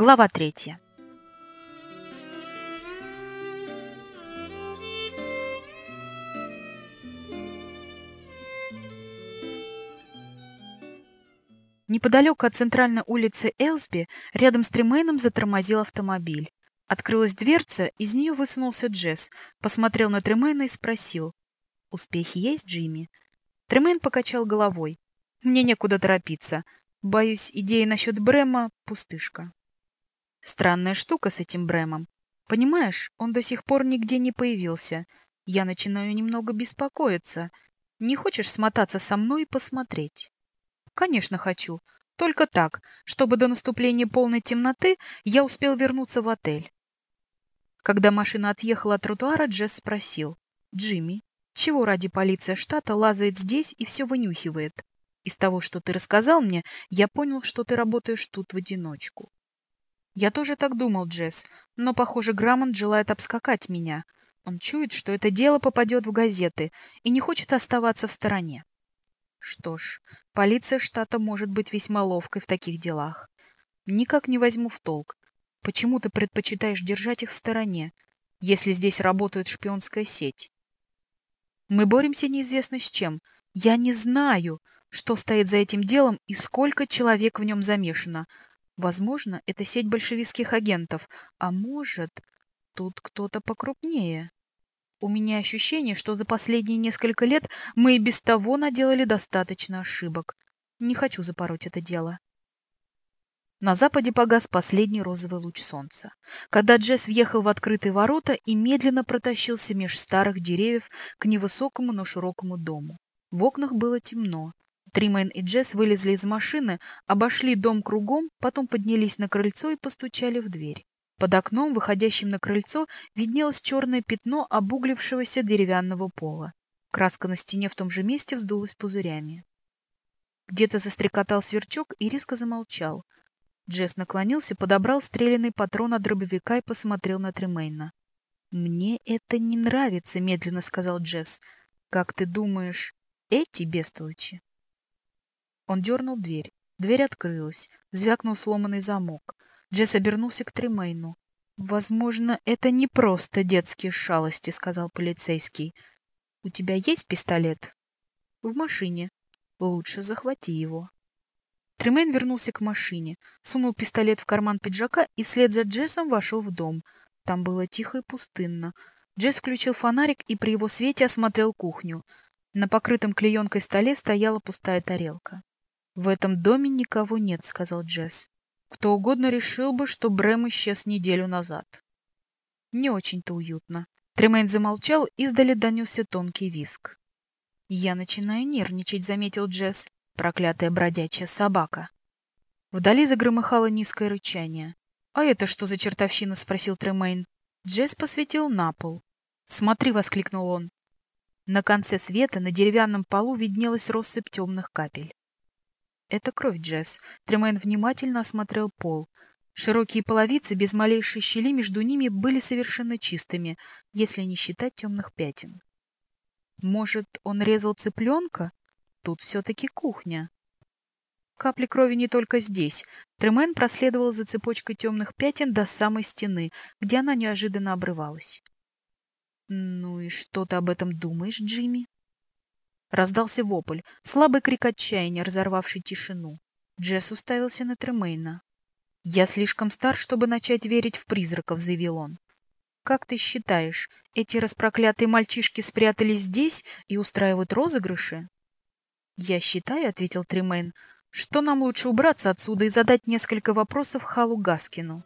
Глава третья. Неподалеку от центральной улицы Элсби рядом с Тремейном затормозил автомобиль. Открылась дверца, из нее высунулся Джесс, посмотрел на Тремейна и спросил. «Успехи есть, Джимми?» Тремейн покачал головой. «Мне некуда торопиться. Боюсь, идея насчет Брэма — пустышка». Странная штука с этим Брэмом. Понимаешь, он до сих пор нигде не появился. Я начинаю немного беспокоиться. Не хочешь смотаться со мной и посмотреть? Конечно, хочу. Только так, чтобы до наступления полной темноты я успел вернуться в отель. Когда машина отъехала от тротуара, Джесс спросил. «Джимми, чего ради полиция штата лазает здесь и все вынюхивает? Из того, что ты рассказал мне, я понял, что ты работаешь тут в одиночку». Я тоже так думал, Джесс, но, похоже, Граммонд желает обскакать меня. Он чует, что это дело попадет в газеты и не хочет оставаться в стороне. Что ж, полиция штата может быть весьма ловкой в таких делах. Никак не возьму в толк. Почему ты предпочитаешь держать их в стороне, если здесь работает шпионская сеть? Мы боремся неизвестно с чем. Я не знаю, что стоит за этим делом и сколько человек в нем замешано, Возможно, это сеть большевистских агентов, а может, тут кто-то покрупнее. У меня ощущение, что за последние несколько лет мы и без того наделали достаточно ошибок. Не хочу запороть это дело. На западе погас последний розовый луч солнца, когда Джесс въехал в открытые ворота и медленно протащился меж старых деревьев к невысокому, но широкому дому. В окнах было темно, Тримейн и Джесс вылезли из машины, обошли дом кругом, потом поднялись на крыльцо и постучали в дверь. Под окном, выходящим на крыльцо, виднелось черное пятно обуглившегося деревянного пола. Краска на стене в том же месте вздулась пузырями. Где-то застрекотал сверчок и резко замолчал. Джесс наклонился, подобрал стрелянный патрон от дробовика и посмотрел на Тремейна. «Мне это не нравится», — медленно сказал Джесс. «Как ты думаешь, эти бестолочи?» Он дернул дверь. Дверь открылась. Звякнул сломанный замок. Джесс обернулся к Тремейну. «Возможно, это не просто детские шалости», — сказал полицейский. «У тебя есть пистолет?» «В машине. Лучше захвати его». Тремейн вернулся к машине, сунул пистолет в карман пиджака и вслед за Джессом вошел в дом. Там было тихо и пустынно. Джесс включил фонарик и при его свете осмотрел кухню. На покрытом клеенкой столе стояла пустая тарелка. «В этом доме никого нет», — сказал Джесс. «Кто угодно решил бы, что Брэм исчез неделю назад». «Не очень-то уютно». Тремейн замолчал, издали донесся тонкий визг. «Я начинаю нервничать», — заметил Джесс. «Проклятая бродячая собака». Вдали загромыхало низкое рычание. «А это что за чертовщина?» — спросил Тремейн. Джесс посветил на пол. «Смотри!» — воскликнул он. На конце света на деревянном полу виднелась россыпь темных капель. Это кровь, Джесс. Тремейн внимательно осмотрел пол. Широкие половицы, без малейшей щели между ними, были совершенно чистыми, если не считать темных пятен. Может, он резал цыпленка? Тут все-таки кухня. Капли крови не только здесь. Тремен проследовал за цепочкой темных пятен до самой стены, где она неожиданно обрывалась. «Ну и что ты об этом думаешь, Джимми?» Раздался вопль, слабый крик отчаяния, разорвавший тишину. Джесс уставился на Тремейна. «Я слишком стар, чтобы начать верить в призраков», — заявил он. «Как ты считаешь, эти распроклятые мальчишки спрятались здесь и устраивают розыгрыши?» «Я считаю», — ответил Тремейн, — «что нам лучше убраться отсюда и задать несколько вопросов Халу Гаскину».